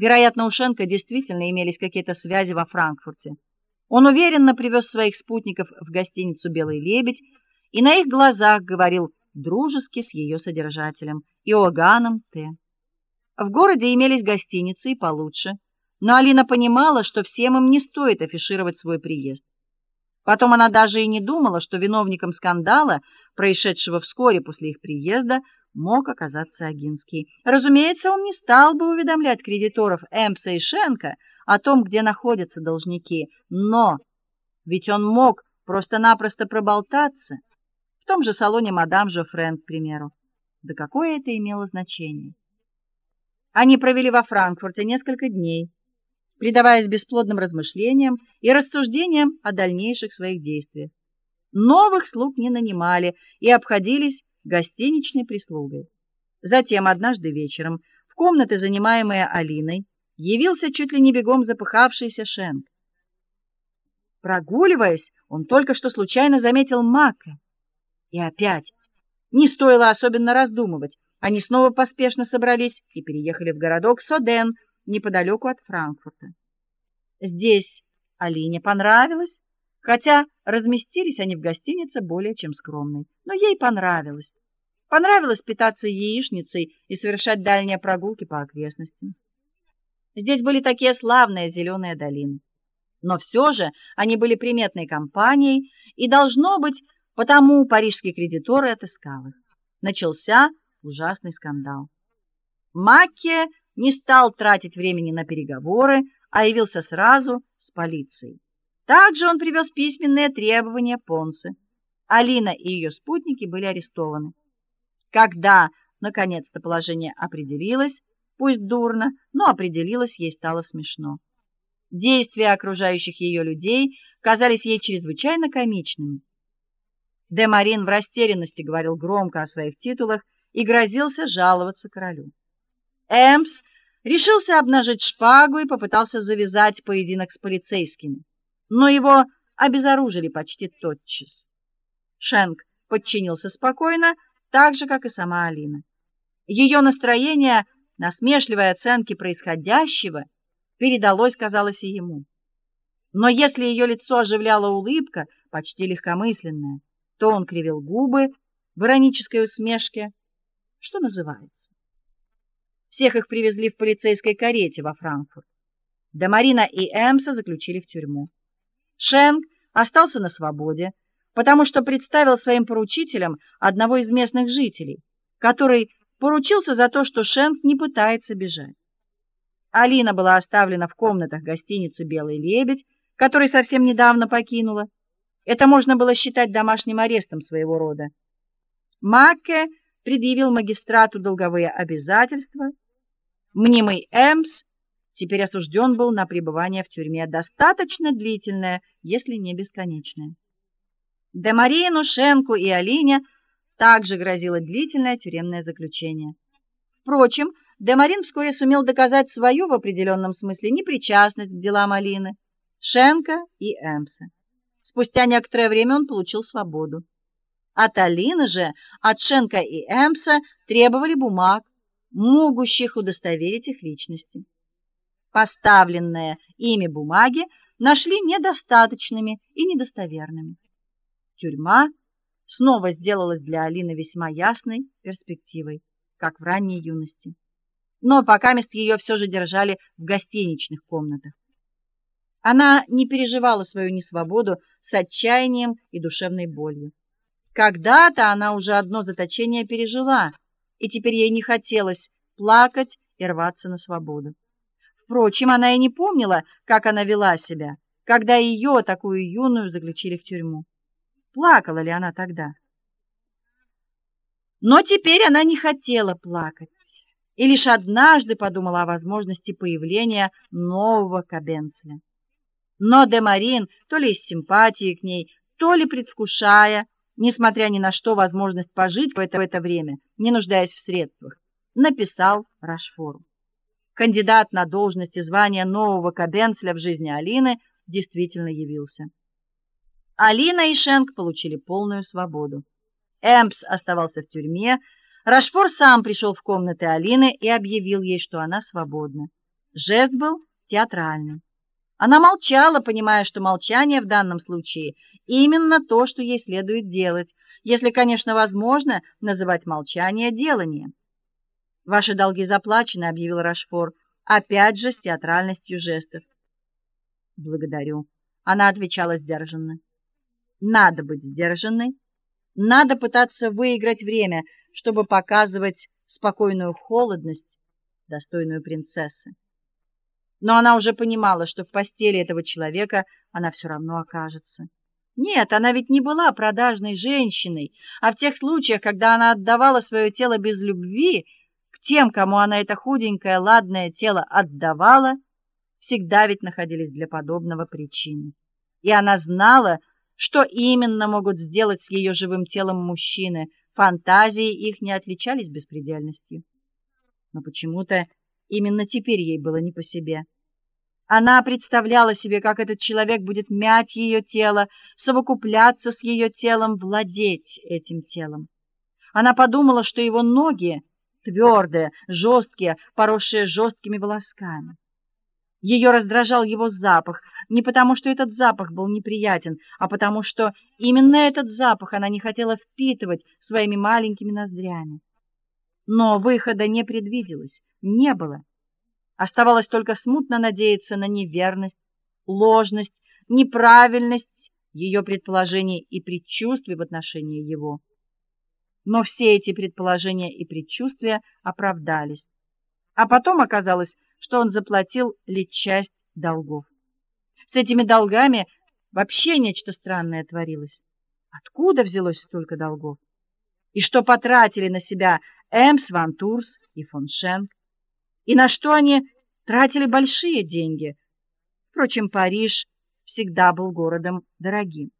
Вероятно, у Шенка действительно имелись какие-то связи во Франкфурте. Он уверенно привез своих спутников в гостиницу Белый лебедь и на их глазах говорил дружески с ее содержателем Иоганном Т. В городе имелись гостиницы и получше, но Алина понимала, что всем им не стоит афишировать свой приезд. Потом она даже и не думала, что виновником скандала, происшедшего вскоре после их приезда, мог оказаться Агинский. Разумеется, он не стал бы уведомлять кредиторов Эмпса и Шенка о том, где находятся должники, но ведь он мог просто-напросто проболтаться в том же салоне мадам Жофрен, к примеру. Да какое это имело значение? Они провели во Франкфурте несколько дней, предаваясь бесплодным размышлениям и рассуждениям о дальнейших своих действиях. Новых слуг не нанимали и обходились гостиничной прислугой. Затем однажды вечером в комнаты, занимаемые Алиной, явился чуть ли не бегом запыхавшийся Шенк. Прогуливаясь, он только что случайно заметил Мака. И опять не стоило особенно раздумывать. Они снова поспешно собрались и переехали в городок Соден, неподалеку от Франкфурта. Здесь Алине понравилось, хотя разместились они в гостинице более чем скромной, но ей понравилось. Понравилось питаться яичницей и совершать дальние прогулки по окрестностям. Здесь были такие славные зеленые долины. Но все же они были приметной компанией, и должно быть, потому парижские кредиторы отыскал их. Начался ужасный скандал. Макке не стал тратить времени на переговоры, а явился сразу с полицией. Также он привез письменные требования Понсы. Алина и ее спутники были арестованы. Когда наконец-то положение определилось, пусть дурно, но определилось, ей стало смешно. Действия окружающих ее людей казались ей чрезвычайно комичными. Де Марин в растерянности говорил громко о своих титулах и грозился жаловаться королю. Эмс решился обнажить шпагу и попытался завязать поединок с полицейскими, но его обезоружили почти тотчас. Шенк подчинился спокойно, так же как и сама Алина. Ее настроение, насмешливой оценки происходящего передалось, казалось, и ему. Но если ее лицо оживляла улыбка, почти легкомысленная, то он кривил губы в иронической усмешке, что называется. Всех их привезли в полицейской карете во Франкфурт. Дамарина и Эмса заключили в тюрьму. Шенк остался на свободе, потому что представил своим поручителем одного из местных жителей, который поручился за то, что Шенк не пытается бежать. Алина была оставлена в комнатах гостиницы Белый лебедь, который совсем недавно покинула. Это можно было считать домашним арестом своего рода. Макке предъявил магистрату долговые обязательства. Мнимый Эмс теперь осужден был на пребывание в тюрьме достаточно длительное, если не бесконечное. Де Марину, Шенку и Алине также грозило длительное тюремное заключение. Впрочем, Де Марин вскоре сумел доказать свою в определенном смысле непричастность к делам Алины, Шенка и Эмса. Спустя некоторое время он получил свободу. От Алины же, от Шенка и Эмса требовали бумаг, могущих удостоверить их личности. Поставленные ими бумаги нашли недостаточными и недостоверными. Тюрьма снова сделалась для Алины весьма ясной перспективой, как в ранней юности. Но пока мест ее все же держали в гостиничных комнатах. Она не переживала свою несвободу с отчаянием и душевной болью. Когда-то она уже одно заточение пережила, и теперь ей не хотелось плакать и рваться на свободу. Впрочем, она и не помнила, как она вела себя, когда ее, такую юную, заключили в тюрьму. Плакала ли она тогда? Но теперь она не хотела плакать. И лишь однажды подумала о возможности появления нового Кабенцеля. Но де Марин, то ли из симпатии к ней, то ли предвкушая, несмотря ни на что, возможность пожить в это, в это время, не нуждаясь в средствах, написал Рашфору. Кандидат на должность и звание нового Кабенцеля в жизни Алины действительно явился. Алина и Шенк получили полную свободу. Эмпс оставался в тюрьме. Рашфор сам пришел в комнаты Алины и объявил ей, что она свободна. Жест был театральный. Она молчала, понимая, что молчание в данном случае именно то, что ей следует делать, если, конечно, возможно называть молчание деланием. Ваши долги заплачены, объявил Рашфор, опять же с театральностью жестов. Благодарю. Она отвечала сдержанно. Надо быть сдержанной, надо пытаться выиграть время, чтобы показывать спокойную холодность, достойную принцессы но она уже понимала, что в постели этого человека она все равно окажется. Нет, она ведь не была продажной женщиной, а в тех случаях, когда она отдавала свое тело без любви, к тем, кому она это худенькое, ладное тело отдавала, всегда ведь находились для подобного причины. И она знала, что именно могут сделать с ее живым телом мужчины. Фантазии их не отличались беспредельностью. Но почему-то Именно теперь ей было не по себе. Она представляла себе, как этот человек будет мять ее тело, совокупляться с ее телом, владеть этим телом. Она подумала, что его ноги твердые, жесткие, поросшие жесткими волосками. Ее раздражал его запах, не потому, что этот запах был неприятен, а потому что именно этот запах она не хотела впитывать своими маленькими ноздрями. Но выхода не предвиделось не было. Оставалось только смутно надеяться на неверность, ложность, неправильность ее предположений и предчувствий в отношении его. Но все эти предположения и предчувствия оправдались. А потом оказалось, что он заплатил лишь часть долгов. С этими долгами вообще нечто странное творилось. Откуда взялось столько долгов? И что потратили на себя Эмс Ван Турс и фон Шенк? и на что они тратили большие деньги. Впрочем, Париж всегда был городом дорогим.